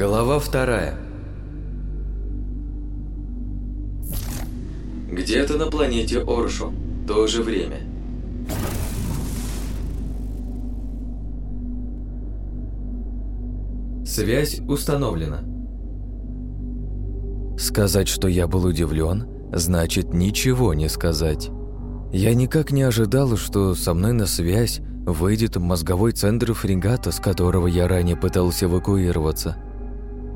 Глава вторая. Где-то на планете Оршу. То же время. Связь установлена. Сказать, что я был удивлен, значит ничего не сказать. Я никак не ожидал, что со мной на связь выйдет мозговой центр фрегата, с которого я ранее пытался эвакуироваться.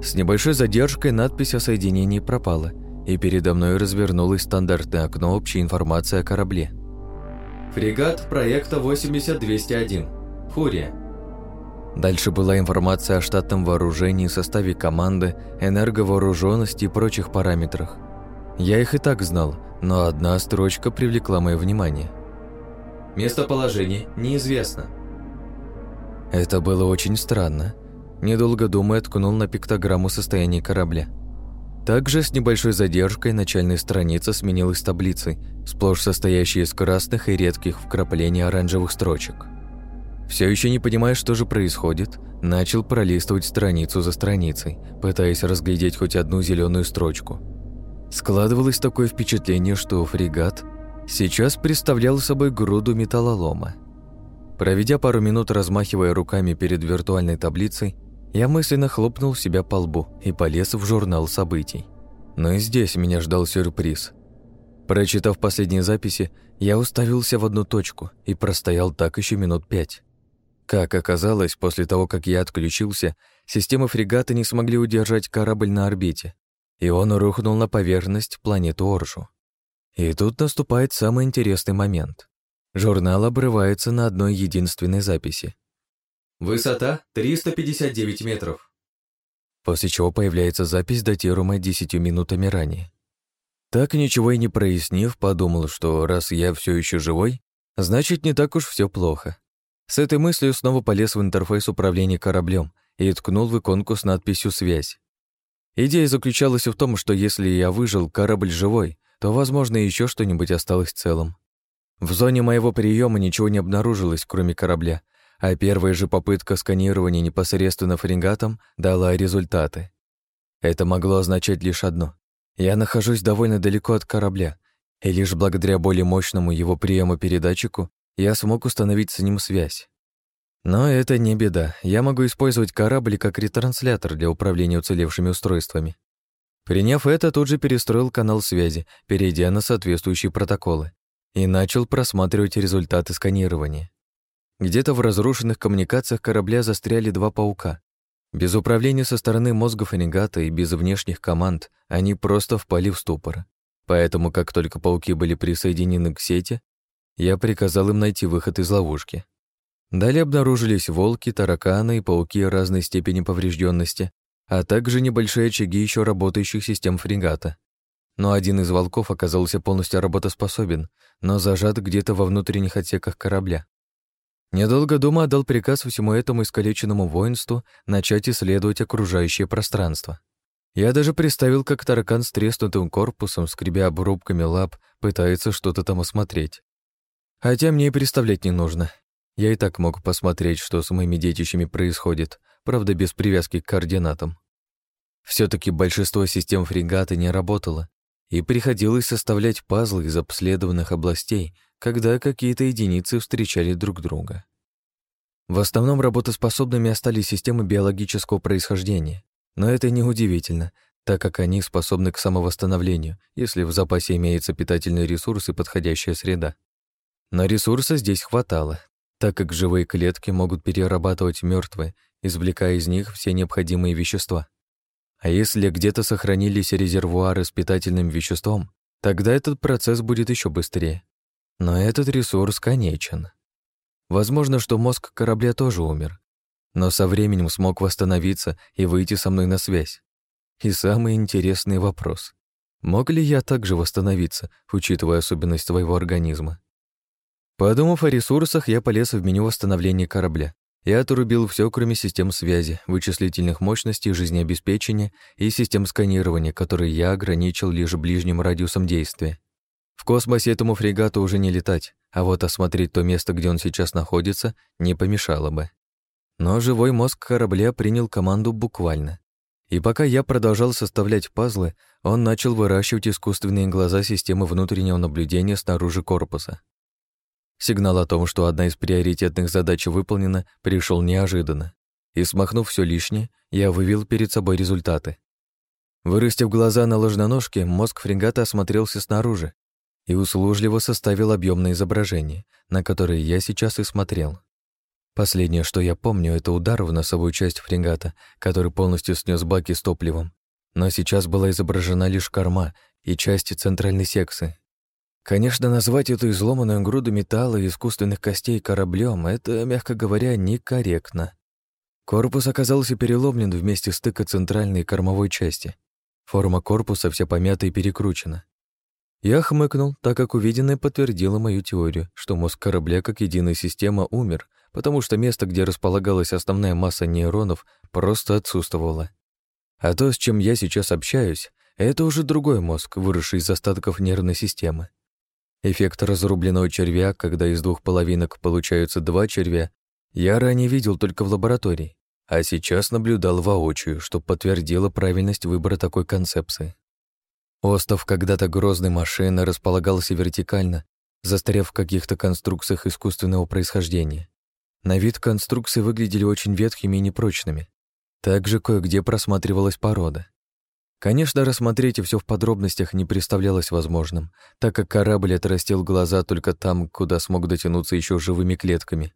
С небольшой задержкой надпись о соединении пропала, и передо мной развернулось стандартное окно общей информации о корабле. Фрегат проекта 80201. Фурия. Дальше была информация о штатном вооружении, составе команды, энерговооруженности и прочих параметрах. Я их и так знал, но одна строчка привлекла мое внимание. Местоположение неизвестно. Это было очень странно. Недолго думая, ткнул на пиктограмму состояния корабля. Также с небольшой задержкой начальная страница сменилась таблицей, сплошь состоящей из красных и редких вкраплений оранжевых строчек. Все еще не понимая, что же происходит, начал пролистывать страницу за страницей, пытаясь разглядеть хоть одну зеленую строчку. Складывалось такое впечатление, что фрегат сейчас представлял собой груду металлолома. Проведя пару минут, размахивая руками перед виртуальной таблицей, я мысленно хлопнул себя по лбу и полез в журнал событий. Но и здесь меня ждал сюрприз. Прочитав последние записи, я уставился в одну точку и простоял так еще минут пять. Как оказалось, после того, как я отключился, системы фрегата не смогли удержать корабль на орбите, и он рухнул на поверхность планеты Оржу. И тут наступает самый интересный момент. Журнал обрывается на одной единственной записи. Высота 359 метров. После чего появляется запись, датируемая десятью минутами ранее. Так ничего и не прояснив, подумал, что раз я все еще живой, значит, не так уж все плохо. С этой мыслью снова полез в интерфейс управления кораблем и ткнул в иконку с надписью «Связь». Идея заключалась в том, что если я выжил, корабль живой, то, возможно, еще что-нибудь осталось целым. В зоне моего приема ничего не обнаружилось, кроме корабля, а первая же попытка сканирования непосредственно фрегатом дала результаты. Это могло означать лишь одно. Я нахожусь довольно далеко от корабля, и лишь благодаря более мощному его приему-передатчику я смог установить с ним связь. Но это не беда, я могу использовать корабль как ретранслятор для управления уцелевшими устройствами. Приняв это, тут же перестроил канал связи, перейдя на соответствующие протоколы, и начал просматривать результаты сканирования. Где-то в разрушенных коммуникациях корабля застряли два паука. Без управления со стороны мозга фрегата и без внешних команд они просто впали в ступор. Поэтому, как только пауки были присоединены к сети, я приказал им найти выход из ловушки. Далее обнаружились волки, тараканы и пауки разной степени поврежденности, а также небольшие очаги еще работающих систем фрегата. Но один из волков оказался полностью работоспособен, но зажат где-то во внутренних отсеках корабля. Недолго думая, дал приказ всему этому искалеченному воинству начать исследовать окружающее пространство. Я даже представил, как таракан с треснутым корпусом, скребя обрубками лап, пытается что-то там осмотреть. Хотя мне и представлять не нужно. Я и так мог посмотреть, что с моими детищами происходит, правда, без привязки к координатам. все таки большинство систем фрегата не работало, и приходилось составлять пазлы из обследованных областей, когда какие-то единицы встречали друг друга. В основном работоспособными остались системы биологического происхождения, но это не удивительно, так как они способны к самовосстановлению, если в запасе имеется питательный ресурс и подходящая среда. Но ресурса здесь хватало, так как живые клетки могут перерабатывать мертвые, извлекая из них все необходимые вещества. А если где-то сохранились резервуары с питательным веществом, тогда этот процесс будет еще быстрее. Но этот ресурс конечен. Возможно, что мозг корабля тоже умер, но со временем смог восстановиться и выйти со мной на связь. И самый интересный вопрос. Мог ли я также восстановиться, учитывая особенность своего организма? Подумав о ресурсах, я полез в меню восстановления корабля. Я отрубил все, кроме систем связи, вычислительных мощностей, жизнеобеспечения и систем сканирования, которые я ограничил лишь ближним радиусом действия. В космосе этому фрегату уже не летать, а вот осмотреть то место, где он сейчас находится, не помешало бы. Но живой мозг корабля принял команду буквально. И пока я продолжал составлять пазлы, он начал выращивать искусственные глаза системы внутреннего наблюдения снаружи корпуса. Сигнал о том, что одна из приоритетных задач выполнена, пришел неожиданно. И, смахнув все лишнее, я вывел перед собой результаты. Вырастив глаза на ложноножке, мозг фрегата осмотрелся снаружи и услужливо составил объемное изображение, на которое я сейчас и смотрел. Последнее, что я помню, это удар в носовую часть фрегата, который полностью снес баки с топливом. Но сейчас была изображена лишь корма и части центральной секции. Конечно, назвать эту изломанную груду металла и искусственных костей кораблем это, мягко говоря, некорректно. Корпус оказался переломлен вместе стыка центральной и кормовой части. Форма корпуса вся помята и перекручена. Я хмыкнул, так как увиденное подтвердило мою теорию, что мозг корабля как единая система умер, потому что место, где располагалась основная масса нейронов, просто отсутствовало. А то, с чем я сейчас общаюсь, это уже другой мозг, выросший из остатков нервной системы. Эффект разрубленного червя, когда из двух половинок получаются два червя, я ранее видел только в лаборатории, а сейчас наблюдал воочию, что подтвердило правильность выбора такой концепции. Остов когда-то грозной машины располагался вертикально, застряв в каких-то конструкциях искусственного происхождения. На вид конструкции выглядели очень ветхими и непрочными. Также кое-где просматривалась порода. Конечно, рассмотреть все в подробностях не представлялось возможным, так как корабль отрастил глаза только там, куда смог дотянуться еще живыми клетками,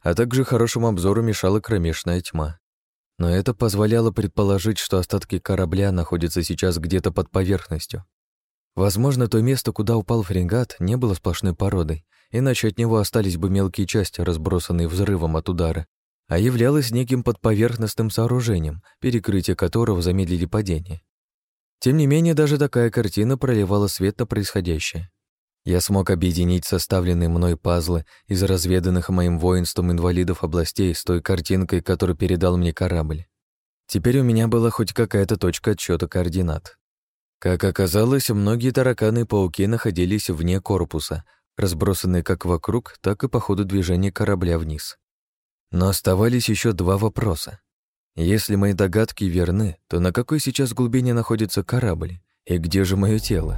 а также хорошему обзору мешала кромешная тьма. Но это позволяло предположить, что остатки корабля находятся сейчас где-то под поверхностью. Возможно, то место, куда упал фрегат, не было сплошной породой, иначе от него остались бы мелкие части, разбросанные взрывом от удара, а являлось неким подповерхностным сооружением, перекрытие которого замедлили падение. Тем не менее, даже такая картина проливала свет на происходящее. Я смог объединить составленные мной пазлы из разведанных моим воинством инвалидов областей с той картинкой, которую передал мне корабль. Теперь у меня была хоть какая-то точка отсчета координат. Как оказалось, многие тараканы и пауки находились вне корпуса, разбросанные как вокруг, так и по ходу движения корабля вниз. Но оставались еще два вопроса. Если мои догадки верны, то на какой сейчас глубине находится корабль и где же мое тело?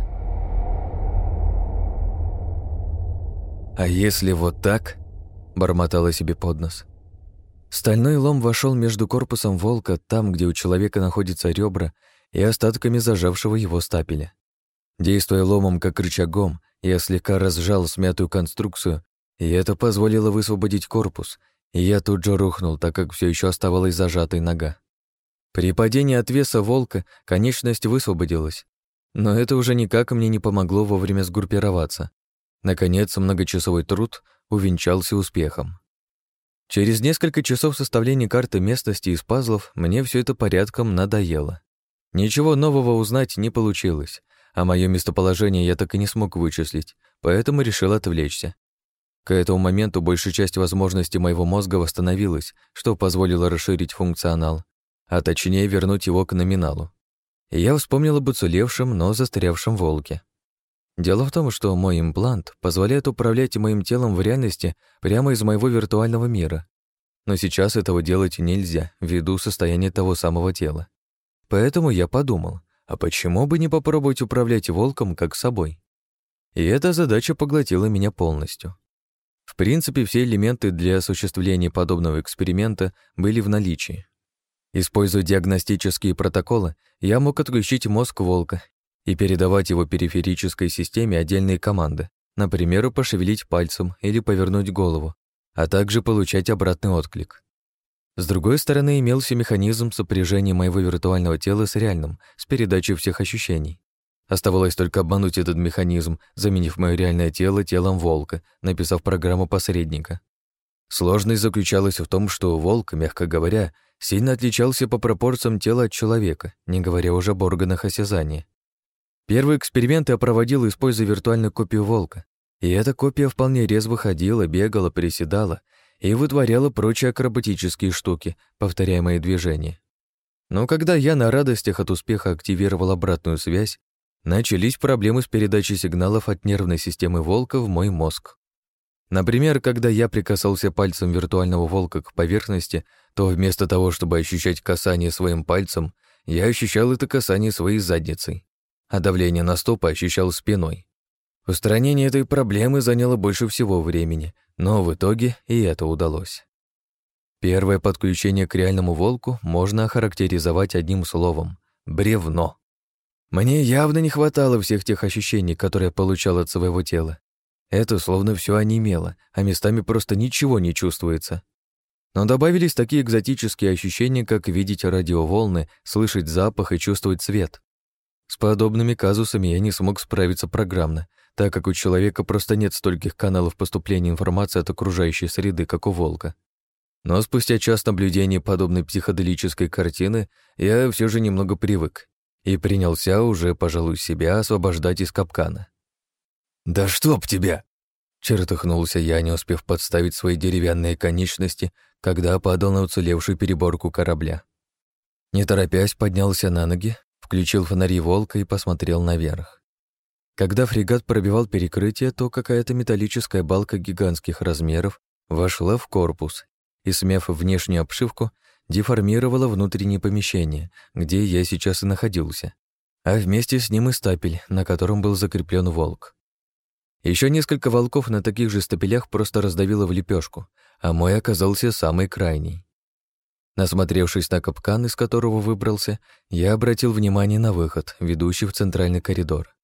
А если вот так? бормотала себе под нос. Стальной лом вошел между корпусом волка, там, где у человека находятся ребра, и остатками зажавшего его стапеля. Действуя ломом как рычагом, я слегка разжал смятую конструкцию, и это позволило высвободить корпус, и я тут же рухнул, так как все еще оставалась зажатой нога. При падении от веса волка конечность высвободилась, но это уже никак мне не помогло вовремя сгруппироваться. Наконец, многочасовой труд увенчался успехом. Через несколько часов составления карты местности из пазлов мне все это порядком надоело. Ничего нового узнать не получилось, а мое местоположение я так и не смог вычислить, поэтому решил отвлечься. К этому моменту большая часть возможностей моего мозга восстановилась, что позволило расширить функционал, а точнее вернуть его к номиналу. И я вспомнил об уцелевшем, но застрявшем волке. Дело в том, что мой имплант позволяет управлять моим телом в реальности прямо из моего виртуального мира. Но сейчас этого делать нельзя, ввиду состояния того самого тела. Поэтому я подумал, а почему бы не попробовать управлять волком как собой? И эта задача поглотила меня полностью. В принципе, все элементы для осуществления подобного эксперимента были в наличии. Используя диагностические протоколы, я мог отключить мозг волка и передавать его периферической системе отдельные команды, например, пошевелить пальцем или повернуть голову, а также получать обратный отклик. С другой стороны, имелся механизм сопряжения моего виртуального тела с реальным, с передачей всех ощущений. Оставалось только обмануть этот механизм, заменив мое реальное тело телом волка, написав программу посредника. Сложность заключалась в том, что волк, мягко говоря, сильно отличался по пропорциям тела от человека, не говоря уже об органах осязания. Первый эксперимент я проводил, используя виртуальную копию волка, и эта копия вполне резво ходила, бегала, приседала и вытворяла прочие акробатические штуки, повторяя мои движения. Но когда я на радостях от успеха активировал обратную связь, начались проблемы с передачей сигналов от нервной системы волка в мой мозг. Например, когда я прикасался пальцем виртуального волка к поверхности, то вместо того, чтобы ощущать касание своим пальцем, я ощущал это касание своей задницей, а давление на стопы ощущал спиной. Устранение этой проблемы заняло больше всего времени, но в итоге и это удалось. Первое подключение к реальному волку можно охарактеризовать одним словом — бревно. Мне явно не хватало всех тех ощущений, которые я получал от своего тела. Это словно все онемело, а местами просто ничего не чувствуется. Но добавились такие экзотические ощущения, как видеть радиоволны, слышать запах и чувствовать цвет. С подобными казусами я не смог справиться программно, так как у человека просто нет стольких каналов поступления информации от окружающей среды, как у волка. Но спустя час наблюдения подобной психоделической картины я все же немного привык и принялся уже, пожалуй, себя освобождать из капкана. «Да чтоб тебя!» Чертыхнулся я, не успев подставить свои деревянные конечности, когда падал на уцелевшую переборку корабля. Не торопясь, поднялся на ноги, включил фонари волка и посмотрел наверх. Когда фрегат пробивал перекрытие, то какая-то металлическая балка гигантских размеров вошла в корпус и, смяв внешнюю обшивку, деформировала внутреннее помещение, где я сейчас и находился, а вместе с ним и стапель, на котором был закреплен волк. Еще несколько волков на таких же стапелях просто раздавило в лепешку, а мой оказался самый крайний. Насмотревшись на капкан, из которого выбрался, я обратил внимание на выход, ведущий в центральный коридор.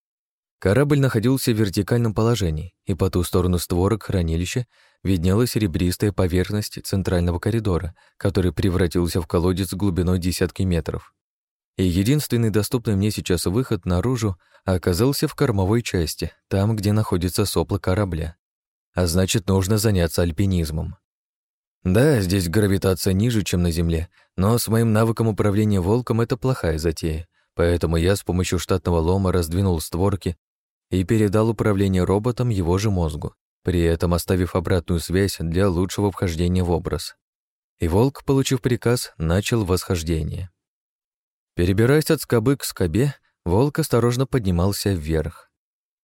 Корабль находился в вертикальном положении, и по ту сторону створок хранилища виднелась серебристая поверхность центрального коридора, который превратился в колодец глубиной десятки метров. И единственный доступный мне сейчас выход наружу оказался в кормовой части, там, где находится сопло корабля. А значит, нужно заняться альпинизмом. Да, здесь гравитация ниже, чем на Земле, но с моим навыком управления волком это плохая затея, поэтому я с помощью штатного лома раздвинул створки и передал управление роботом его же мозгу, при этом оставив обратную связь для лучшего вхождения в образ. И волк, получив приказ, начал восхождение. Перебираясь от скобы к скобе, волк осторожно поднимался вверх.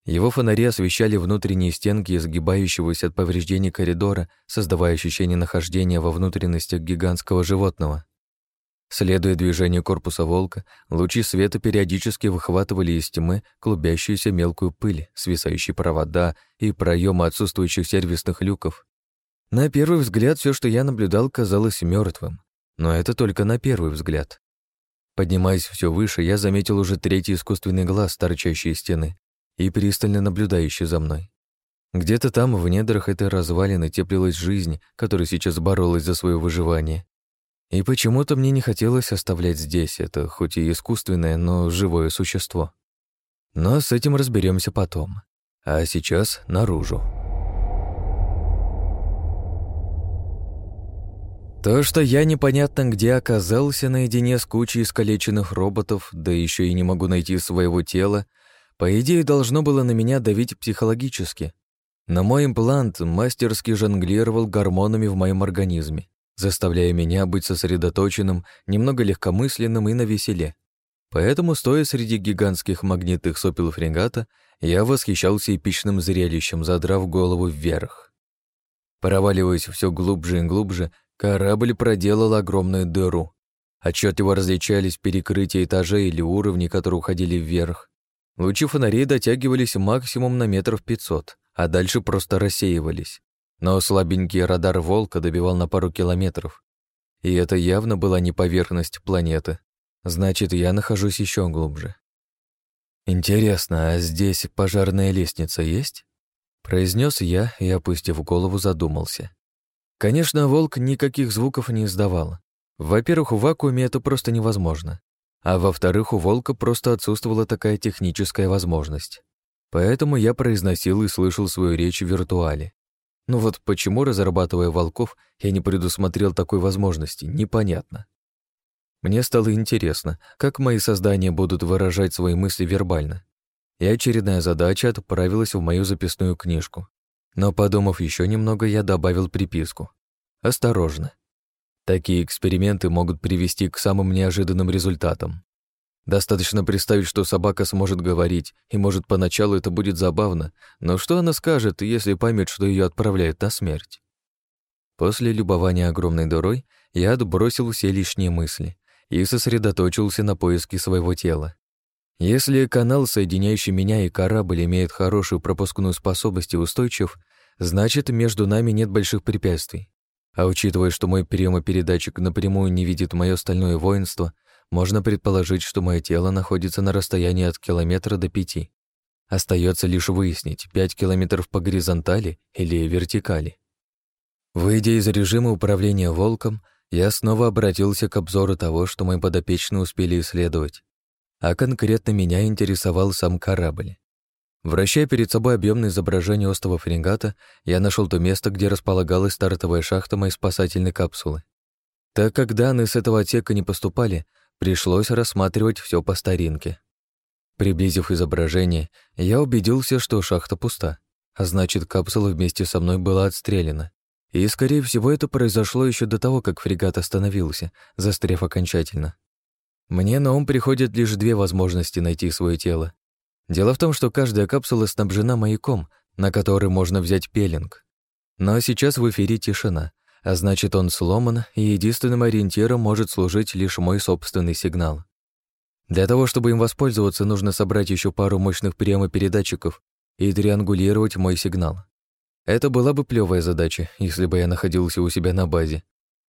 Его фонари освещали внутренние стенки изгибающегося от повреждений коридора, создавая ощущение нахождения во внутренностях гигантского животного. Следуя движению корпуса волка, лучи света периодически выхватывали из тьмы клубящуюся мелкую пыль, свисающие провода и проемы отсутствующих сервисных люков. На первый взгляд все, что я наблюдал, казалось мертвым, но это только на первый взгляд. Поднимаясь все выше, я заметил уже третий искусственный глаз, торчащий из стены, и пристально наблюдающий за мной. Где-то там, в недрах этой развалины, теплилась жизнь, которая сейчас боролась за свое выживание. И почему-то мне не хотелось оставлять здесь это, хоть и искусственное, но живое существо. Но с этим разберемся потом. А сейчас наружу. То, что я непонятно где оказался наедине с кучей искалеченных роботов, да еще и не могу найти своего тела, по идее должно было на меня давить психологически. Но мой имплант мастерски жонглировал гормонами в моем организме заставляя меня быть сосредоточенным, немного легкомысленным и навеселе. Поэтому, стоя среди гигантских магнитных сопел фрегата, я восхищался эпичным зрелищем, задрав голову вверх. Проваливаясь все глубже и глубже, корабль проделал огромную дыру. Отчетливо различались перекрытия этажей или уровни, которые уходили вверх. Лучи фонарей дотягивались максимум на метров пятьсот, а дальше просто рассеивались но слабенький радар «Волка» добивал на пару километров. И это явно была не поверхность планеты. Значит, я нахожусь еще глубже. «Интересно, а здесь пожарная лестница есть?» Произнес я и, опустив голову, задумался. Конечно, волк никаких звуков не издавал. Во-первых, в вакууме это просто невозможно. А во-вторых, у волка просто отсутствовала такая техническая возможность. Поэтому я произносил и слышал свою речь в виртуале. Ну вот почему, разрабатывая волков, я не предусмотрел такой возможности, непонятно. Мне стало интересно, как мои создания будут выражать свои мысли вербально. И очередная задача отправилась в мою записную книжку. Но, подумав еще немного, я добавил приписку. Осторожно. Такие эксперименты могут привести к самым неожиданным результатам. Достаточно представить, что собака сможет говорить, и, может, поначалу это будет забавно, но что она скажет, если поймет, что ее отправляют на смерть? После любования огромной дырой я отбросил все лишние мысли и сосредоточился на поиске своего тела. Если канал, соединяющий меня и корабль, имеет хорошую пропускную способность и устойчив, значит, между нами нет больших препятствий. А учитывая, что мой приемопередатчик напрямую не видит мое стальное воинство, можно предположить, что мое тело находится на расстоянии от километра до пяти. Остается лишь выяснить, пять километров по горизонтали или вертикали. Выйдя из режима управления волком, я снова обратился к обзору того, что мои подопечные успели исследовать. А конкретно меня интересовал сам корабль. Вращая перед собой объемное изображение острова фрегата, я нашел то место, где располагалась стартовая шахта моей спасательной капсулы. Так как данные с этого отсека не поступали, пришлось рассматривать все по старинке. Приблизив изображение, я убедился, что шахта пуста, а значит, капсула вместе со мной была отстреляна. И, скорее всего, это произошло еще до того, как фрегат остановился, застряв окончательно. Мне на ум приходят лишь две возможности найти свое тело. Дело в том, что каждая капсула снабжена маяком, на который можно взять пеленг. Но сейчас в эфире тишина, а значит, он сломан, и единственным ориентиром может служить лишь мой собственный сигнал. Для того, чтобы им воспользоваться, нужно собрать еще пару мощных приемопередатчиков и триангулировать мой сигнал. Это была бы плевая задача, если бы я находился у себя на базе.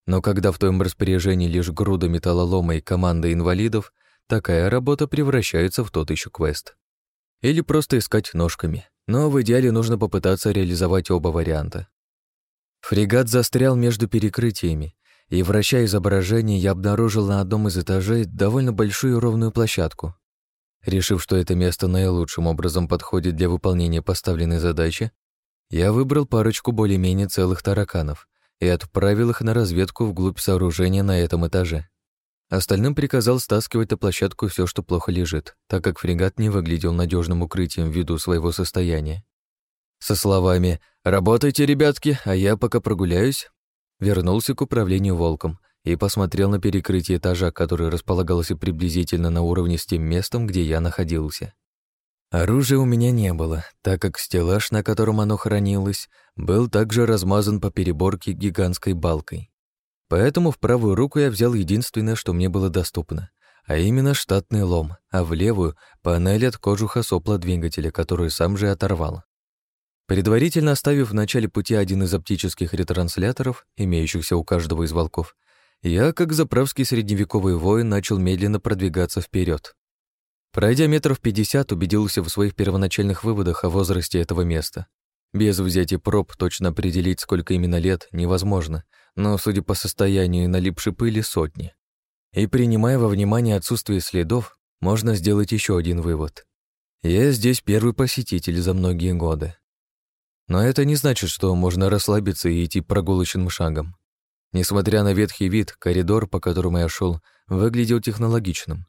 Но когда в твоем распоряжении лишь груда металлолома и команда инвалидов, такая работа превращается в тот еще квест. Или просто искать ножками. Но в идеале нужно попытаться реализовать оба варианта. Фрегат застрял между перекрытиями, и, вращая изображение, я обнаружил на одном из этажей довольно большую ровную площадку. Решив, что это место наилучшим образом подходит для выполнения поставленной задачи, я выбрал парочку более-менее целых тараканов и отправил их на разведку вглубь сооружения на этом этаже. Остальным приказал стаскивать на площадку все, что плохо лежит, так как фрегат не выглядел надежным укрытием ввиду своего состояния. Со словами «Работайте, ребятки, а я пока прогуляюсь», вернулся к управлению волком и посмотрел на перекрытие этажа, который располагался приблизительно на уровне с тем местом, где я находился. Оружия у меня не было, так как стеллаж, на котором оно хранилось, был также размазан по переборке гигантской балкой. Поэтому в правую руку я взял единственное, что мне было доступно, а именно штатный лом, а в левую — панель от кожуха сопла двигателя, которую сам же оторвал. Предварительно оставив в начале пути один из оптических ретрансляторов, имеющихся у каждого из волков, я, как заправский средневековый воин, начал медленно продвигаться вперед. Пройдя метров пятьдесят, убедился в своих первоначальных выводах о возрасте этого места. Без взятия проб точно определить, сколько именно лет, невозможно, но, судя по состоянию налипшей пыли, сотни. И принимая во внимание отсутствие следов, можно сделать еще один вывод. Я здесь первый посетитель за многие годы. Но это не значит, что можно расслабиться и идти прогулочным шагом. Несмотря на ветхий вид, коридор, по которому я шел, выглядел технологичным.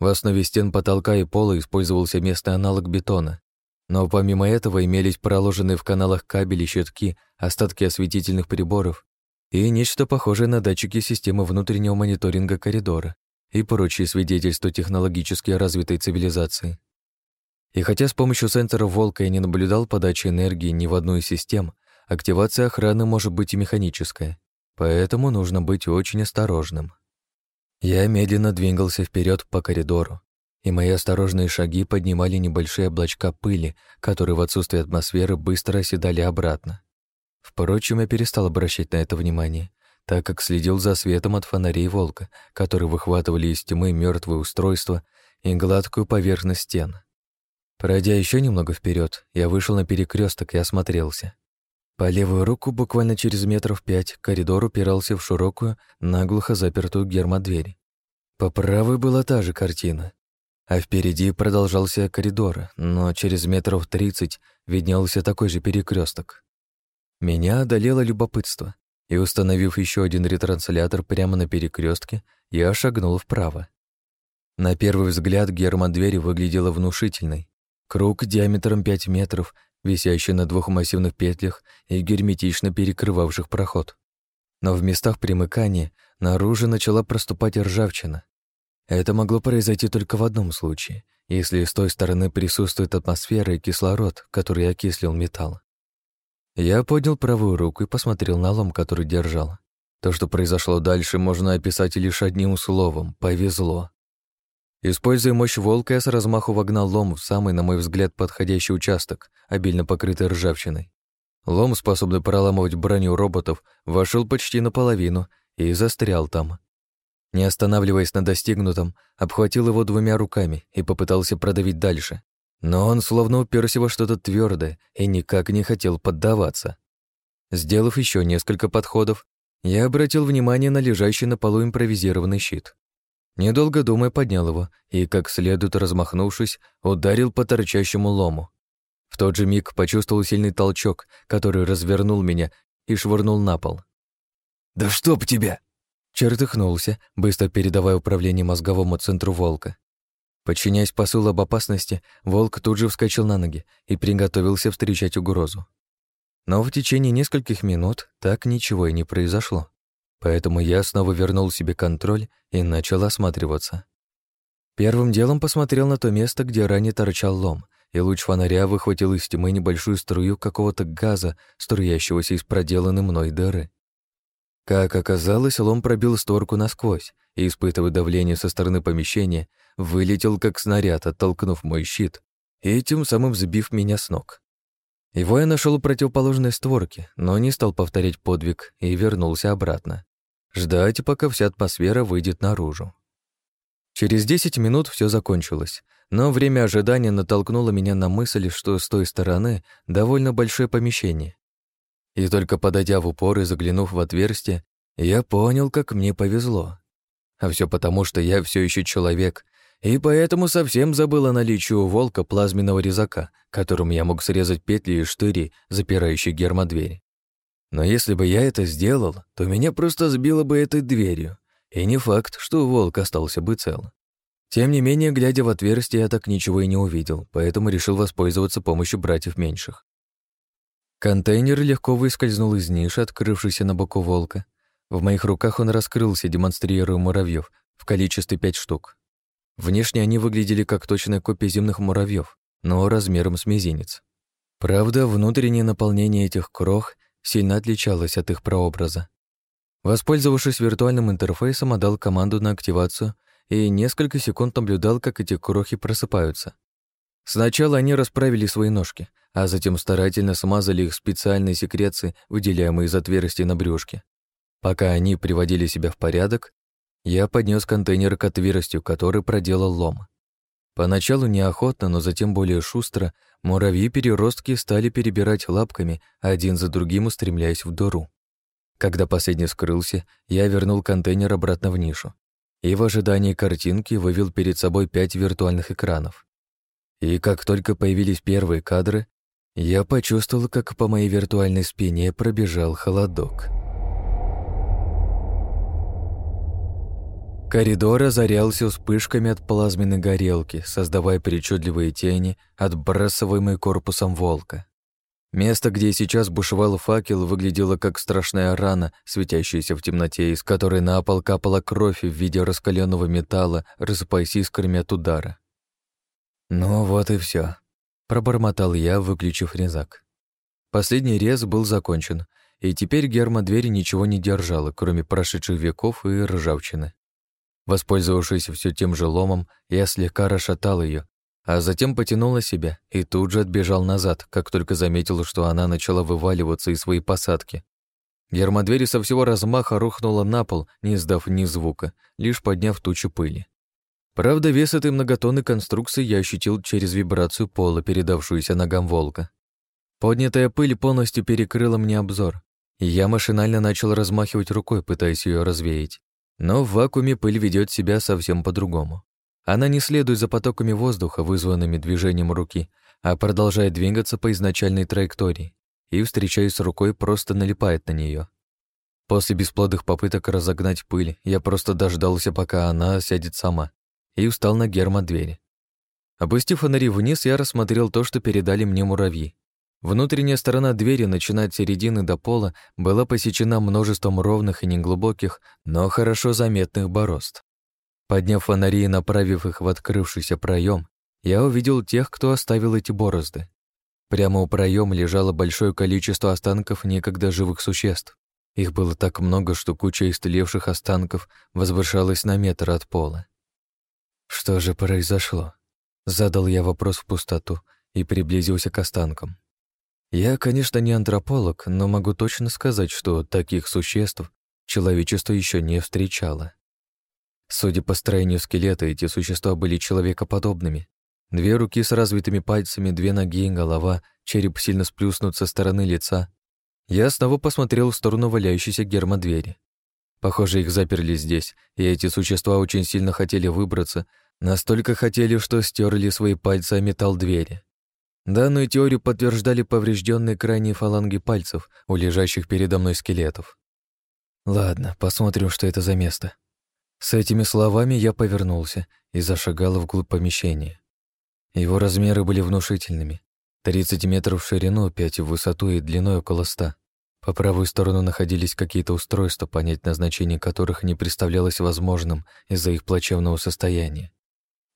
В основе стен потолка и пола использовался местный аналог бетона, но помимо этого имелись проложенные в каналах кабели, щитки, остатки осветительных приборов и нечто похожее на датчики системы внутреннего мониторинга коридора и прочие свидетельства технологически развитой цивилизации. И хотя с помощью сенсоров «Волка» я не наблюдал подачи энергии ни в одну из систем, активация охраны может быть и механическая, поэтому нужно быть очень осторожным. Я медленно двигался вперед по коридору, и мои осторожные шаги поднимали небольшие облачка пыли, которые в отсутствие атмосферы быстро оседали обратно. Впрочем, я перестал обращать на это внимание, так как следил за светом от фонарей волка, которые выхватывали из тьмы мертвые устройства и гладкую поверхность стен. Пройдя еще немного вперед, я вышел на перекресток и осмотрелся. По левую руку, буквально через метров пять, коридор упирался в широкую, наглухо запертую гермодверь. По правой была та же картина, а впереди продолжался коридор, но через метров тридцать виднелся такой же перекресток. Меня одолело любопытство, и, установив еще один ретранслятор прямо на перекрестке, я шагнул вправо. На первый взгляд гермодверь выглядела внушительной. Круг диаметром 5 метров, висящий на двух массивных петлях и герметично перекрывавших проход. Но в местах примыкания наружу начала проступать ржавчина, это могло произойти только в одном случае, если с той стороны присутствует атмосфера и кислород, который окислил металл. Я поднял правую руку и посмотрел на лом, который держал. То, что произошло дальше, можно описать лишь одним словом — повезло. Используя мощь волка, я с размаху вогнал лом в самый, на мой взгляд, подходящий участок, обильно покрытый ржавчиной. Лом, способный проламывать броню роботов, вошел почти наполовину и застрял там. Не останавливаясь на достигнутом, обхватил его двумя руками и попытался продавить дальше. Но он словно уперся во что-то твердое и никак не хотел поддаваться. Сделав еще несколько подходов, я обратил внимание на лежащий на полу импровизированный щит. Недолго думая, поднял его и, как следует размахнувшись, ударил по торчащему лому. В тот же миг почувствовал сильный толчок, который развернул меня и швырнул на пол. «Да чтоб тебя!» Чертыхнулся, быстро передавая управление мозговому центру волка. Подчиняясь посылу об опасности, волк тут же вскочил на ноги и приготовился встречать угрозу. Но в течение нескольких минут так ничего и не произошло. Поэтому я снова вернул себе контроль и начал осматриваться. Первым делом посмотрел на то место, где ранее торчал лом, и луч фонаря выхватил из тьмы небольшую струю какого-то газа, струящегося из проделанной мной дыры. Как оказалось, лом пробил створку насквозь и, испытывая давление со стороны помещения, вылетел как снаряд, оттолкнув мой щит и тем самым сбив меня с ног. Его я нашел у противоположной створки, но не стал повторять подвиг и вернулся обратно. Ждать, пока вся атмосфера выйдет наружу. Через 10 минут все закончилось, но время ожидания натолкнуло меня на мысль, что с той стороны довольно большое помещение. И только подойдя в упор и заглянув в отверстие, я понял, как мне повезло. А все потому, что я все еще человек, и поэтому совсем забыл о наличии у волка плазменного резака, которым я мог срезать петли и штыри, запирающие гермодверь. Но если бы я это сделал, то меня просто сбило бы этой дверью, и не факт, что волк остался бы цел. Тем не менее, глядя в отверстие, я так ничего и не увидел, поэтому решил воспользоваться помощью братьев меньших. Контейнер легко выскользнул из ниши, открывшейся на боку волка. В моих руках он раскрылся, демонстрируя муравьев в количестве пять штук. Внешне они выглядели как точная копия земных муравьев, но размером с мизинец. Правда, внутреннее наполнение этих крох сильно отличалось от их прообраза. Воспользовавшись виртуальным интерфейсом, отдал команду на активацию и несколько секунд наблюдал, как эти крохи просыпаются. Сначала они расправили свои ножки, а затем старательно смазали их специальной секреции, выделяемой из отверстий на брюшке. Пока они приводили себя в порядок, я поднес контейнер к отверстию, который проделал лом. Поначалу неохотно, но затем более шустро, муравьи-переростки стали перебирать лапками, один за другим устремляясь в дыру. Когда последний скрылся, я вернул контейнер обратно в нишу и в ожидании картинки вывел перед собой пять виртуальных экранов. И как только появились первые кадры, я почувствовал, как по моей виртуальной спине пробежал холодок. Коридор озарялся вспышками от плазменной горелки, создавая причудливые тени, отбрасываемые корпусом волка. Место, где сейчас бушевал факел, выглядело как страшная рана, светящаяся в темноте, из которой на пол капала кровь в виде раскаленного металла, рассыпаясь искрами от удара. «Ну вот и все, пробормотал я, выключив резак. Последний рез был закончен, и теперь гермодверь ничего не держала, кроме прошедших веков и ржавчины. Воспользовавшись все тем же ломом, я слегка расшатал ее, а затем потянул на себя и тут же отбежал назад, как только заметил, что она начала вываливаться из своей посадки. Гермодверь со всего размаха рухнула на пол, не издав ни звука, лишь подняв тучу пыли. Правда, вес этой многотонной конструкции я ощутил через вибрацию пола, передавшуюся ногам волка. Поднятая пыль полностью перекрыла мне обзор, и я машинально начал размахивать рукой, пытаясь ее развеять. Но в вакууме пыль ведет себя совсем по-другому. Она не следует за потоками воздуха, вызванными движением руки, а продолжает двигаться по изначальной траектории и, встречаясь с рукой, просто налипает на нее. После бесплодных попыток разогнать пыль, я просто дождался, пока она сядет сама, и встал на герма двери. Опустив фонари вниз, я рассмотрел то, что передали мне муравьи. Внутренняя сторона двери, начиная от середины до пола, была посечена множеством ровных и неглубоких, но хорошо заметных борозд. Подняв фонари и направив их в открывшийся проем, я увидел тех, кто оставил эти борозды. Прямо у проема лежало большое количество останков некогда живых существ, Их было так много, что куча истлевших останков возвышалась на метр от пола. Что же произошло? Задал я вопрос в пустоту и приблизился к останкам. Я, конечно, не антрополог, но могу точно сказать, что таких существ человечество еще не встречало. Судя по строению скелета, эти существа были человекоподобными. Две руки с развитыми пальцами, две ноги, голова, череп сильно сплюснут со стороны лица. Я снова посмотрел в сторону валяющейся герма двери. Похоже, их заперли здесь, и эти существа очень сильно хотели выбраться, настолько хотели, что стерли свои пальцы о металл двери. Данную теорию подтверждали поврежденные крайние фаланги пальцев у лежащих передо мной скелетов. Ладно, посмотрим, что это за место. С этими словами я повернулся и зашагал вглубь помещения. Его размеры были внушительными. 30 метров в ширину, 5 в высоту и длиной около 100. По правую сторону находились какие-то устройства, понять назначение которых не представлялось возможным из-за их плачевного состояния.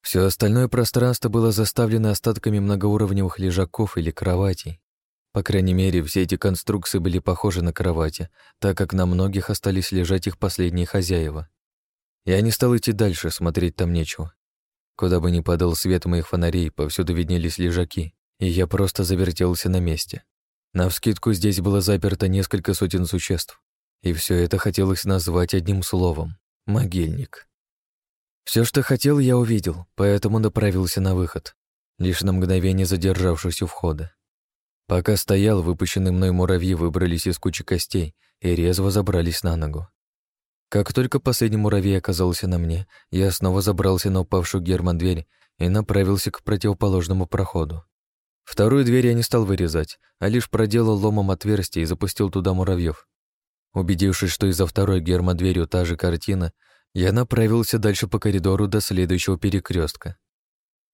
Все остальное пространство было заставлено остатками многоуровневых лежаков или кроватей. По крайней мере, все эти конструкции были похожи на кровати, так как на многих остались лежать их последние хозяева. Я не стал идти дальше, смотреть там нечего. Куда бы ни падал свет моих фонарей, повсюду виднелись лежаки, и я просто завертелся на месте. Навскидку здесь было заперто несколько сотен существ, и все это хотелось назвать одним словом — могильник. Все, что хотел, я увидел, поэтому направился на выход, лишь на мгновение задержавшись у входа. Пока стоял, выпущенные мной муравьи выбрались из кучи костей и резво забрались на ногу. Как только последний муравей оказался на мне, я снова забрался на упавшую герман дверь и направился к противоположному проходу. Вторую дверь я не стал вырезать, а лишь проделал ломом отверстие и запустил туда муравьев. Убедившись, что из-за второй гермодверью та же картина, я направился дальше по коридору до следующего перекрестка.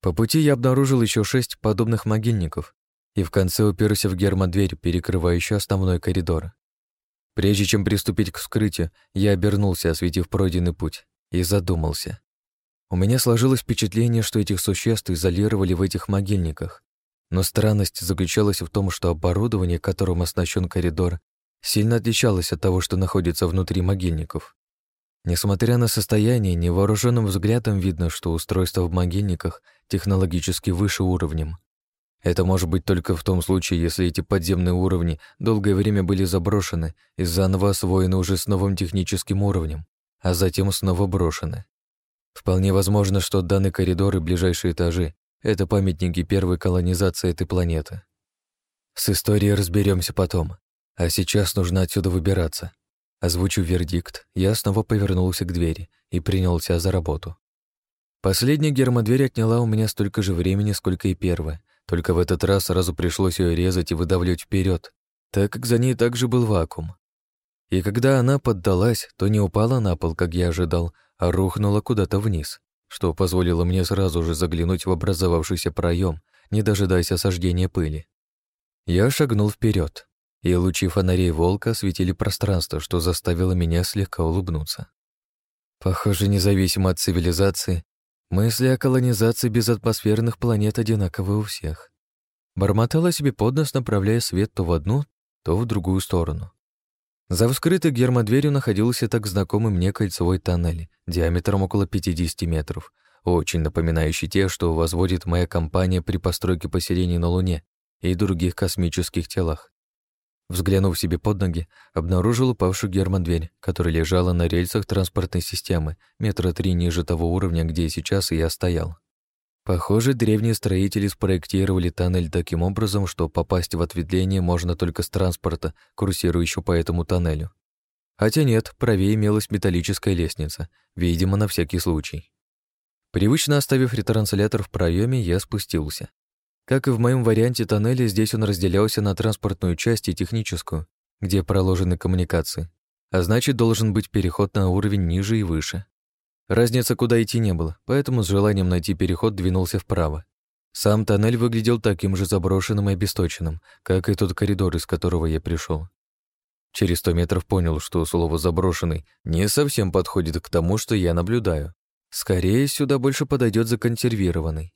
По пути я обнаружил еще шесть подобных могильников и в конце уперся в гермодверь, перекрывающую основной коридор. Прежде чем приступить к вскрытию, я обернулся, осветив пройденный путь, и задумался. У меня сложилось впечатление, что этих существ изолировали в этих могильниках. Но странность заключалась в том, что оборудование, которым оснащен коридор, сильно отличалось от того, что находится внутри могильников. Несмотря на состояние, невооруженным взглядом видно, что устройство в могильниках технологически выше уровнем. Это может быть только в том случае, если эти подземные уровни долгое время были заброшены и заново освоены уже с новым техническим уровнем, а затем снова брошены. Вполне возможно, что данный коридор и ближайшие этажи — это памятники первой колонизации этой планеты. С историей разберемся потом, а сейчас нужно отсюда выбираться. Озвучив вердикт, я снова повернулся к двери и принялся за работу. Последняя гермодверь отняла у меня столько же времени, сколько и первая, только в этот раз сразу пришлось ее резать и выдавливать вперед, так как за ней также был вакуум. И когда она поддалась, то не упала на пол, как я ожидал, а рухнула куда-то вниз, что позволило мне сразу же заглянуть в образовавшийся проем, не дожидаясь осаждения пыли. Я шагнул вперед и лучи фонарей волка осветили пространство, что заставило меня слегка улыбнуться. Похоже, независимо от цивилизации, мысли о колонизации безатмосферных планет одинаковы у всех. Бормотала себе под нос, направляя свет то в одну, то в другую сторону. За вскрытой гермодверью находился так знакомый мне кольцевой тоннель, диаметром около 50 метров, очень напоминающий те, что возводит моя компания при постройке поселений на Луне и других космических телах. Взглянув себе под ноги, обнаружил упавшую гермодверь, которая лежала на рельсах транспортной системы, метра три ниже того уровня, где сейчас я стоял. Похоже, древние строители спроектировали тоннель таким образом, что попасть в ответвление можно только с транспорта, курсирующего по этому тоннелю. Хотя нет, правее имелась металлическая лестница, видимо, на всякий случай. Привычно оставив ретранслятор в проеме, я спустился. Как и в моем варианте тоннеля, здесь он разделялся на транспортную часть и техническую, где проложены коммуникации, а значит, должен быть переход на уровень ниже и выше. Разницы куда идти не было, поэтому с желанием найти переход двинулся вправо. Сам тоннель выглядел таким же заброшенным и обесточенным, как и тот коридор, из которого я пришел. Через сто метров понял, что слово «заброшенный» не совсем подходит к тому, что я наблюдаю. Скорее, сюда больше подойдет законсервированный.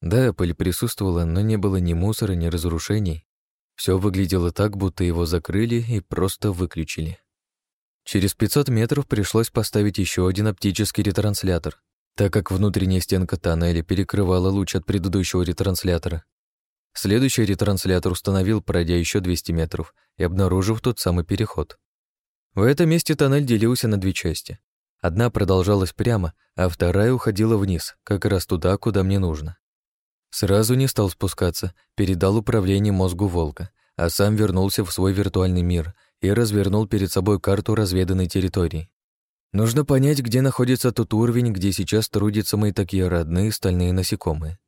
Да, пыль присутствовала, но не было ни мусора, ни разрушений. Все выглядело так, будто его закрыли и просто выключили. Через 500 метров пришлось поставить еще один оптический ретранслятор, так как внутренняя стенка тоннеля перекрывала луч от предыдущего ретранслятора. Следующий ретранслятор установил, пройдя еще 200 метров и обнаружив тот самый переход. В этом месте тоннель делился на две части. Одна продолжалась прямо, а вторая уходила вниз, как раз туда, куда мне нужно. Сразу не стал спускаться, передал управление мозгу волка, а сам вернулся в свой виртуальный мир и развернул перед собой карту разведанной территории. Нужно понять, где находится тот уровень, где сейчас трудятся мои такие родные стальные насекомые.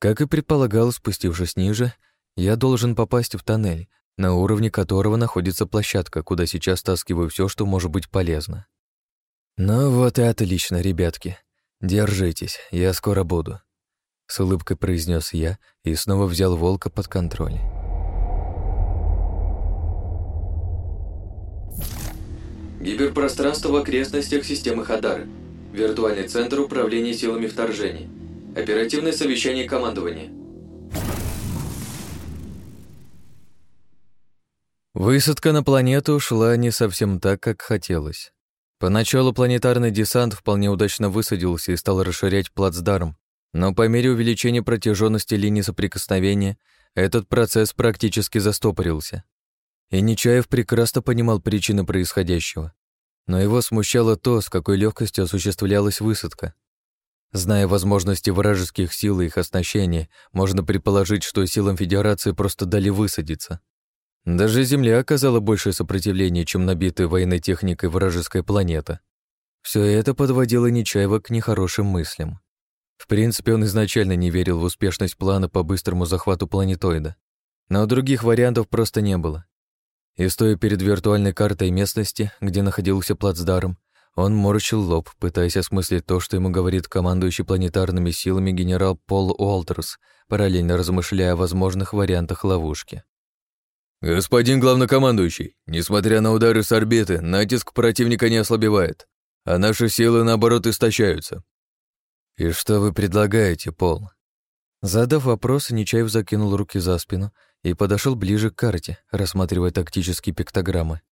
Как и предполагал, спустившись ниже, я должен попасть в тоннель, на уровне которого находится площадка, куда сейчас таскиваю все, что может быть полезно. Ну вот и отлично, ребятки. Держитесь, я скоро буду. С улыбкой произнес я и снова взял волка под контроль. Гиперпространство в окрестностях системы Хадар. Виртуальный центр управления силами вторжения. Оперативное совещание командования. Высадка на планету шла не совсем так, как хотелось. Поначалу планетарный десант вполне удачно высадился и стал расширять плацдарм, но по мере увеличения протяженности линии соприкосновения этот процесс практически застопорился. И Нечаев прекрасно понимал причины происходящего, но его смущало то, с какой легкостью осуществлялась высадка. Зная возможности вражеских сил и их оснащения, можно предположить, что силам Федерации просто дали высадиться. Даже Земля оказала большее сопротивление, чем набитая военной техникой вражеская планета. Все это подводило Нечаева к нехорошим мыслям. В принципе, он изначально не верил в успешность плана по быстрому захвату планетоида. Но других вариантов просто не было. И стоя перед виртуальной картой местности, где находился плацдарм, он морщил лоб, пытаясь осмыслить то, что ему говорит командующий планетарными силами генерал Пол Уолтерс, параллельно размышляя о возможных вариантах ловушки. «Господин главнокомандующий, несмотря на удары с орбиты, натиск противника не ослабевает, а наши силы, наоборот, истощаются». «И что вы предлагаете, Пол?» Задав вопрос, Нечаев закинул руки за спину и подошел ближе к карте, рассматривая тактические пиктограммы.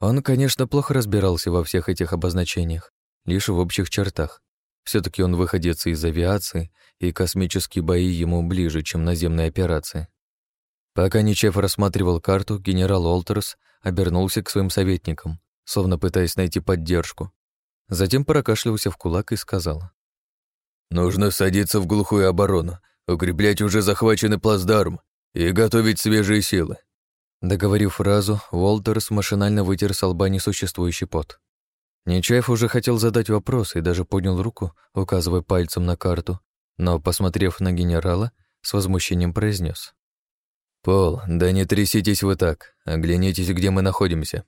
Он, конечно, плохо разбирался во всех этих обозначениях, лишь в общих чертах. все таки он выходец из авиации, и космические бои ему ближе, чем наземные операции. Пока Ничев рассматривал карту, генерал Олтерс обернулся к своим советникам, словно пытаясь найти поддержку. Затем прокашлялся в кулак и сказал. «Нужно садиться в глухую оборону, укреплять уже захваченный плацдарм и готовить свежие силы. Договорив фразу, Уолтерс машинально вытер с лба несуществующий пот. Нечаев уже хотел задать вопрос и даже поднял руку, указывая пальцем на карту, но, посмотрев на генерала, с возмущением произнес: «Пол, да не тряситесь вы так, оглянитесь, где мы находимся».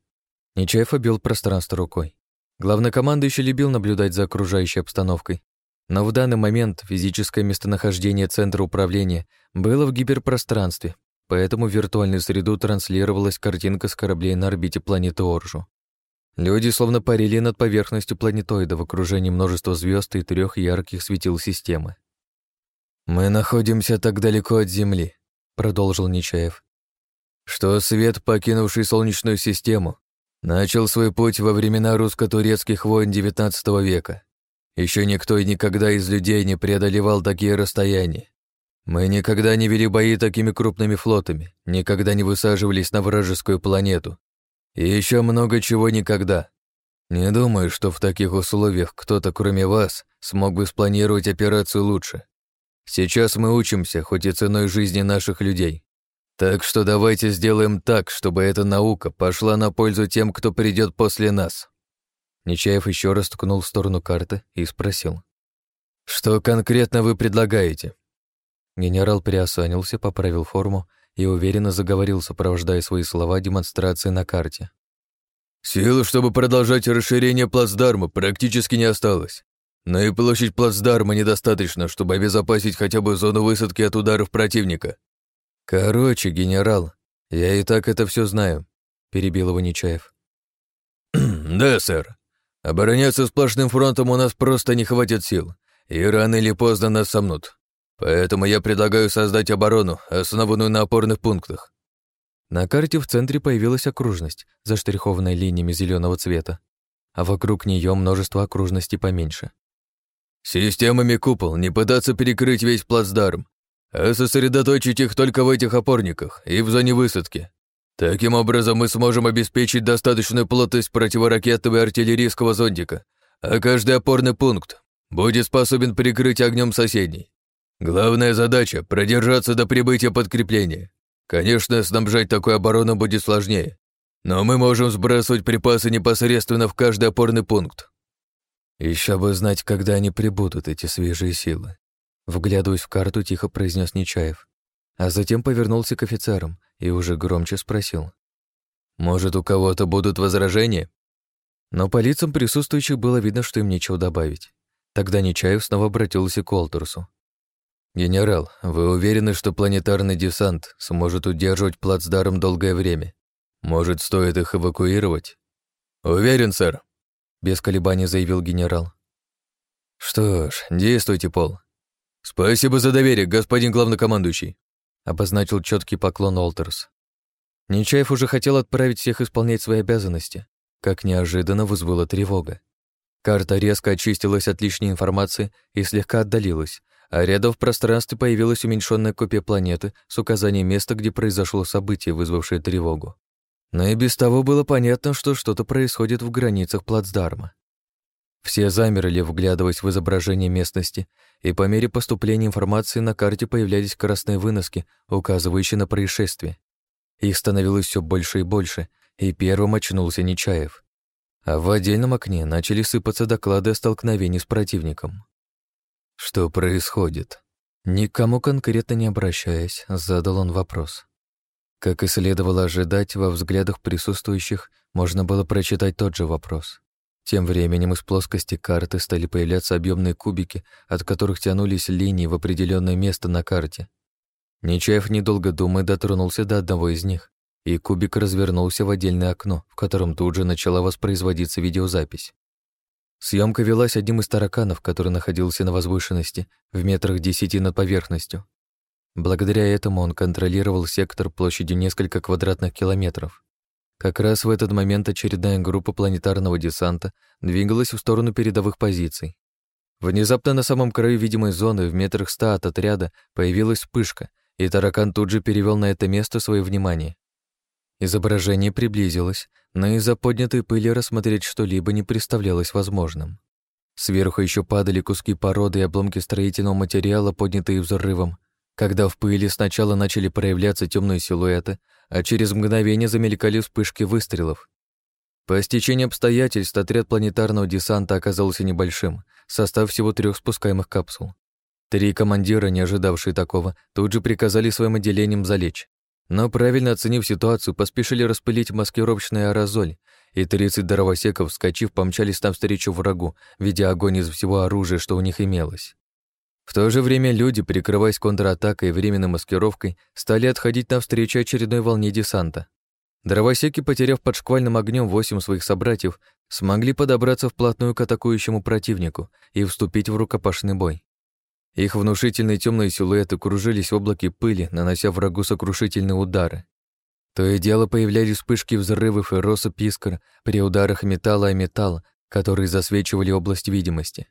Нечаев обвел пространство рукой. Главнокомандующий любил наблюдать за окружающей обстановкой, но в данный момент физическое местонахождение центра управления было в гиперпространстве, поэтому в виртуальную среду транслировалась картинка с кораблей на орбите планеты Оржу. Люди словно парили над поверхностью планетоида в окружении множества звезд и трех ярких светил системы. «Мы находимся так далеко от Земли», — продолжил Нечаев, «что свет, покинувший Солнечную систему, начал свой путь во времена русско-турецких войн XIX века. Еще никто и никогда из людей не преодолевал такие расстояния. Мы никогда не вели бои такими крупными флотами, никогда не высаживались на вражескую планету. И еще много чего никогда. Не думаю, что в таких условиях кто-то, кроме вас, смог бы спланировать операцию лучше. Сейчас мы учимся, хоть и ценой жизни наших людей. Так что давайте сделаем так, чтобы эта наука пошла на пользу тем, кто придет после нас. Нечаев еще раз ткнул в сторону карты и спросил. «Что конкретно вы предлагаете?» Генерал приосанился, поправил форму и уверенно заговорил, сопровождая свои слова демонстрации на карте. «Сил, чтобы продолжать расширение плацдарма, практически не осталось. Но и площадь плацдарма недостаточно, чтобы обезопасить хотя бы зону высадки от ударов противника». «Короче, генерал, я и так это все знаю», — перебил его Нечаев. «Да, сэр. Обороняться сплошным фронтом у нас просто не хватит сил, и рано или поздно нас сомнут. Поэтому я предлагаю создать оборону, основанную на опорных пунктах. На карте в центре появилась окружность, заштрихованная линиями зеленого цвета, а вокруг нее множество окружностей поменьше. «Системами купол не пытаться перекрыть весь плацдарм, а сосредоточить их только в этих опорниках и в зоне высадки. Таким образом мы сможем обеспечить достаточную плотность противоракетного и артиллерийского зондика, а каждый опорный пункт будет способен прикрыть огнем соседей. Главная задача — продержаться до прибытия подкрепления. Конечно, снабжать такую оборону будет сложнее, но мы можем сбрасывать припасы непосредственно в каждый опорный пункт. Еще бы знать, когда они прибудут, эти свежие силы. Вглядываясь в карту, тихо произнес Нечаев, а затем повернулся к офицерам и уже громче спросил. «Может, у кого-то будут возражения?» Но по лицам присутствующих было видно, что им нечего добавить. Тогда Нечаев снова обратился к Олтерсу. «Генерал, вы уверены, что планетарный десант сможет удерживать плацдарм долгое время? Может, стоит их эвакуировать?» «Уверен, сэр», — без колебаний заявил генерал. «Что ж, действуйте, Пол». «Спасибо за доверие, господин главнокомандующий», — обозначил четкий поклон Олтерс. Нечаев уже хотел отправить всех исполнять свои обязанности, как неожиданно вызвала тревога. Карта резко очистилась от лишней информации и слегка отдалилась, а рядом в пространстве появилась уменьшенная копия планеты с указанием места, где произошло событие, вызвавшее тревогу. Но и без того было понятно, что что-то происходит в границах плацдарма. Все замерли, вглядываясь в изображение местности, и по мере поступления информации на карте появлялись красные выноски, указывающие на происшествие. Их становилось все больше и больше, и первым очнулся Нечаев. А в отдельном окне начали сыпаться доклады о столкновении с противником. Что происходит? Никому конкретно не обращаясь, задал он вопрос. Как и следовало ожидать, во взглядах присутствующих можно было прочитать тот же вопрос. Тем временем из плоскости карты стали появляться объемные кубики, от которых тянулись линии в определенное место на карте. Нечаев, недолго думая, дотронулся до одного из них, и кубик развернулся в отдельное окно, в котором тут же начала воспроизводиться видеозапись. Съемка велась одним из тараканов, который находился на возвышенности в метрах десяти над поверхностью. Благодаря этому он контролировал сектор площадью несколько квадратных километров. Как раз в этот момент очередная группа планетарного десанта двигалась в сторону передовых позиций. Внезапно на самом краю видимой зоны в метрах ста от отряда появилась вспышка, и таракан тут же перевел на это место свое внимание. Изображение приблизилось, но из-за поднятой пыли рассмотреть что-либо не представлялось возможным. Сверху еще падали куски породы и обломки строительного материала, поднятые взрывом, когда в пыли сначала начали проявляться темные силуэты, а через мгновение замелькали вспышки выстрелов. По стечению обстоятельств отряд планетарного десанта оказался небольшим, состав всего трех спускаемых капсул. Три командира, не ожидавшие такого, тут же приказали своим отделениям залечь. Но правильно оценив ситуацию, поспешили распылить маскировочный аэрозоль, и 30 дровосеков, вскочив, помчались там встречу врагу, ведя огонь из всего оружия, что у них имелось. В то же время люди, прикрываясь контратакой и временной маскировкой, стали отходить навстречу очередной волне десанта. Дровосеки, потеряв под шквальным огнем восемь своих собратьев, смогли подобраться вплотную к атакующему противнику и вступить в рукопашный бой. Их внушительные темные силуэты кружились в облаке пыли, нанося врагу сокрушительные удары. То и дело появлялись вспышки взрывов и россыпь искр при ударах металла о металл, которые засвечивали область видимости.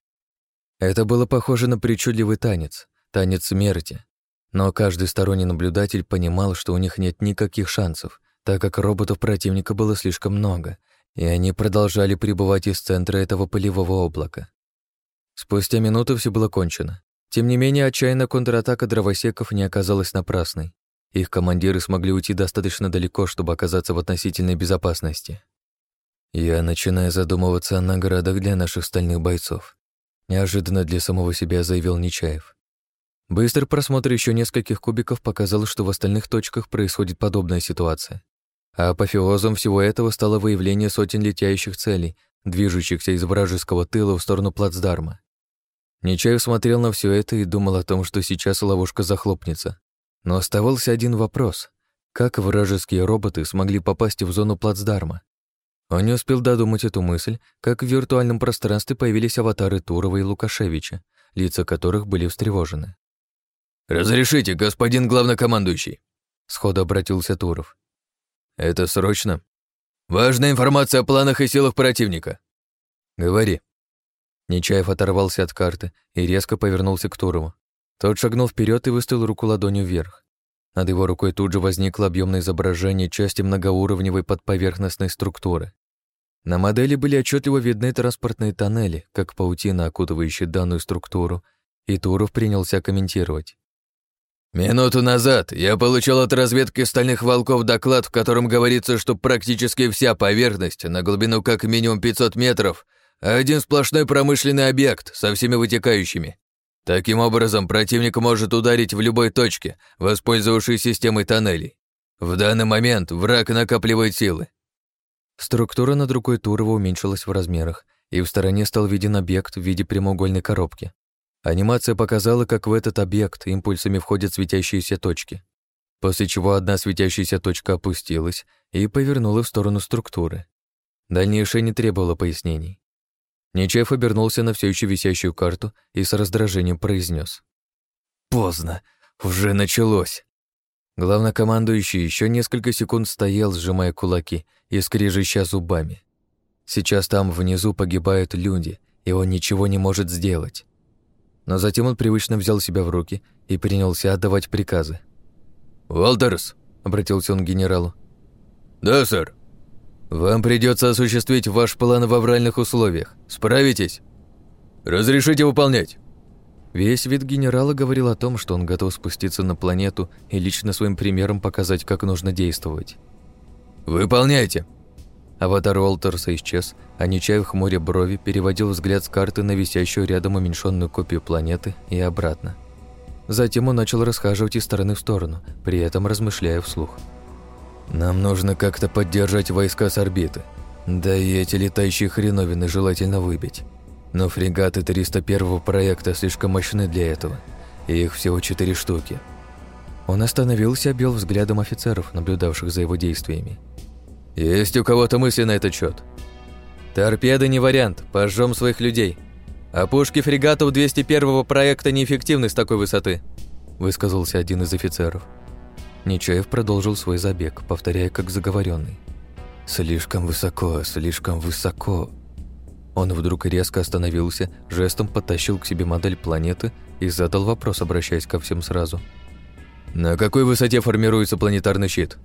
Это было похоже на причудливый танец, танец смерти. Но каждый сторонний наблюдатель понимал, что у них нет никаких шансов, так как роботов противника было слишком много, и они продолжали пребывать из центра этого пылевого облака. Спустя минуту все было кончено. Тем не менее, отчаянная контратака дровосеков не оказалась напрасной. Их командиры смогли уйти достаточно далеко, чтобы оказаться в относительной безопасности. Я начинаю задумываться о наградах для наших стальных бойцов. Неожиданно для самого себя заявил Нечаев. Быстрый просмотр еще нескольких кубиков показал, что в остальных точках происходит подобная ситуация. А апофеозом всего этого стало выявление сотен летящих целей, движущихся из вражеского тыла в сторону плацдарма. Нечаев смотрел на все это и думал о том, что сейчас ловушка захлопнется. Но оставался один вопрос. Как вражеские роботы смогли попасть в зону плацдарма? Он не успел додумать эту мысль, как в виртуальном пространстве появились аватары Турова и Лукашевича, лица которых были встревожены. «Разрешите, господин главнокомандующий!» Сходу обратился Туров. Это срочно?» «Важная информация о планах и силах противника». «Говори». Нечаев оторвался от карты и резко повернулся к Турову. Тот шагнул вперед и выставил руку ладонью вверх. Над его рукой тут же возникло объемное изображение части многоуровневой подповерхностной структуры. На модели были отчетливо видны транспортные тоннели, как паутина, окутывающая данную структуру, и Туров принялся комментировать. «Минуту назад я получил от разведки «Стальных волков» доклад, в котором говорится, что практически вся поверхность на глубину как минимум 500 метров — один сплошной промышленный объект со всеми вытекающими. Таким образом, противник может ударить в любой точке, воспользовавшись системой тоннелей. В данный момент враг накапливает силы. Структура над рукой Турова уменьшилась в размерах, и в стороне стал виден объект в виде прямоугольной коробки. Анимация показала, как в этот объект импульсами входят светящиеся точки, после чего одна светящаяся точка опустилась и повернула в сторону структуры. Дальнейшее не требовало пояснений. Нечаев обернулся на все еще висящую карту и с раздражением произнес: «Поздно. Уже началось». Главнокомандующий еще несколько секунд стоял, сжимая кулаки и скрежеща зубами. Сейчас там внизу погибают люди, и он ничего не может сделать. Но затем он привычно взял себя в руки и принялся отдавать приказы. «Уолтерс», — обратился он к генералу. «Да, сэр», вам придется осуществить ваш план в авральных условиях. Справитесь? Разрешите выполнять. Весь вид генерала говорил о том, что он готов спуститься на планету и лично своим примером показать, как нужно действовать. «Выполняйте!» Аватар Уолтерса исчез, а Нечаев хмуря брови переводил взгляд с карты на висящую рядом уменьшенную копию планеты и обратно. Затем он начал расхаживать из стороны в сторону, при этом размышляя вслух. Нам нужно как-то поддержать войска с орбиты. Да и эти летающие хреновины желательно выбить. Но фрегаты 301 проекта слишком мощны для этого. И их всего четыре штуки. Он остановился обвел взглядом офицеров, наблюдавших за его действиями. «Есть у кого-то мысли на этот счет. «Торпеды не вариант, пожжем своих людей. А пушки фрегатов 201 проекта неэффективны с такой высоты», высказался один из офицеров. Нечаев продолжил свой забег, повторяя как заговоренный. «Слишком высоко, слишком высоко». Он вдруг резко остановился, жестом подтащил к себе модель планеты и задал вопрос, обращаясь ко всем сразу. «На какой высоте формируется планетарный щит?»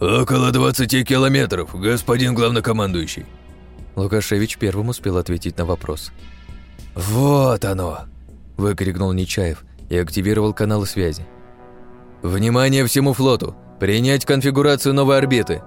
«Около 20 километров, господин главнокомандующий». Лукашевич первым успел ответить на вопрос. «Вот оно!» – выкрикнул Нечаев и активировал канал связи. Внимание всему флоту! Принять конфигурацию новой орбиты.